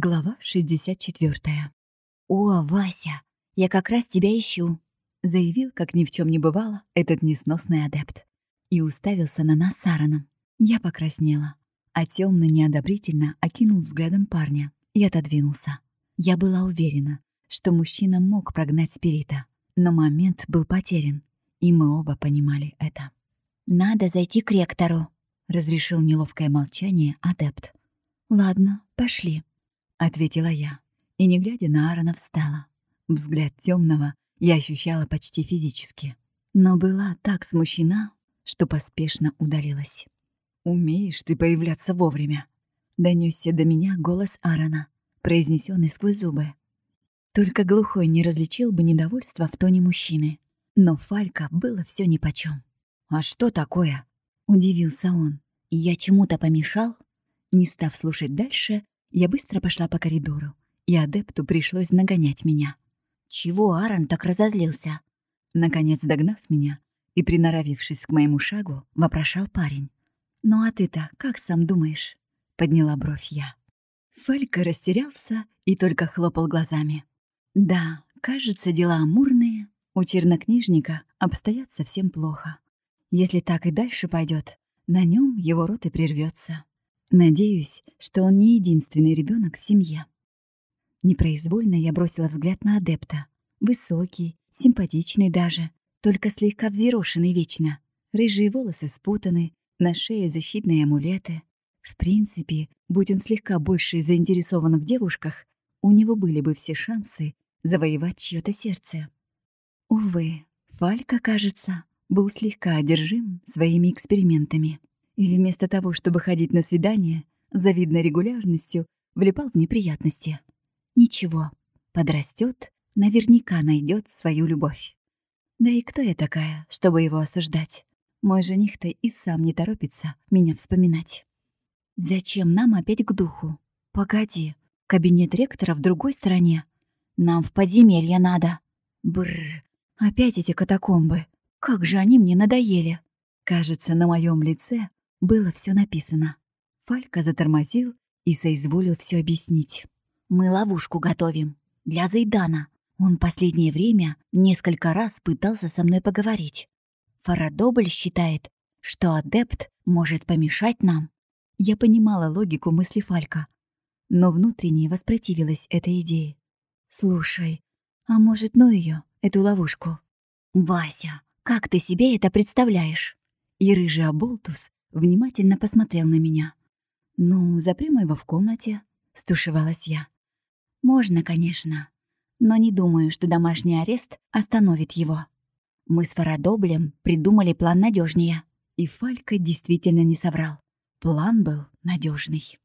Глава 64. «О, Вася, я как раз тебя ищу», — заявил, как ни в чем не бывало, этот несносный адепт. И уставился на нас с Аароном. Я покраснела, а темно неодобрительно окинул взглядом парня и отодвинулся. Я была уверена, что мужчина мог прогнать спирита, но момент был потерян, и мы оба понимали это. «Надо зайти к ректору», — разрешил неловкое молчание адепт. «Ладно, пошли», — ответила я, и, не глядя на Аарона, встала. Взгляд темного я ощущала почти физически, но была так смущена, что поспешно удалилась. «Умеешь ты появляться вовремя!» — донесся до меня голос Аарона, произнесенный сквозь зубы. Только глухой не различил бы недовольства в тоне мужчины. Но Фалька было все нипочем. «А что такое?» — удивился он. «Я чему-то помешал?» Не став слушать дальше, я быстро пошла по коридору, и адепту пришлось нагонять меня. «Чего Аарон так разозлился?» Наконец догнав меня и приноровившись к моему шагу, вопрошал парень. «Ну а ты-то как сам думаешь?» — подняла бровь я. Фалька растерялся и только хлопал глазами. «Да, кажется, дела амурные. У чернокнижника обстоят совсем плохо. Если так и дальше пойдет, на нем его рот и прервется. Надеюсь, что он не единственный ребенок в семье. Непроизвольно я бросила взгляд на адепта. Высокий, симпатичный даже, только слегка взъерошенный вечно. Рыжие волосы спутаны, на шее защитные амулеты. В принципе, будь он слегка больше заинтересован в девушках, у него были бы все шансы завоевать чьё-то сердце. Увы, Фалька, кажется, был слегка одержим своими экспериментами и вместо того, чтобы ходить на свидание, завидной регулярностью влипал в неприятности. Ничего, подрастет, наверняка найдет свою любовь. Да и кто я такая, чтобы его осуждать? Мой жених-то и сам не торопится меня вспоминать. Зачем нам опять к духу? Погоди, кабинет ректора в другой стороне. Нам в подземелье надо. Бррр, опять эти катакомбы. Как же они мне надоели. Кажется, на моем лице было все написано. Фалька затормозил и соизволил все объяснить. «Мы ловушку готовим. Для Зайдана. Он последнее время несколько раз пытался со мной поговорить. Фарадобль считает, что адепт может помешать нам». Я понимала логику мысли Фалька, но внутренне воспротивилась этой идее. «Слушай, а может, ну ее, эту ловушку?» «Вася, как ты себе это представляешь?» И рыжий оболтус внимательно посмотрел на меня. «Ну, запрем его в комнате», — стушевалась я. «Можно, конечно, но не думаю, что домашний арест остановит его. Мы с Фарадоблем придумали план надежнее, и Фалька действительно не соврал. План был надежный.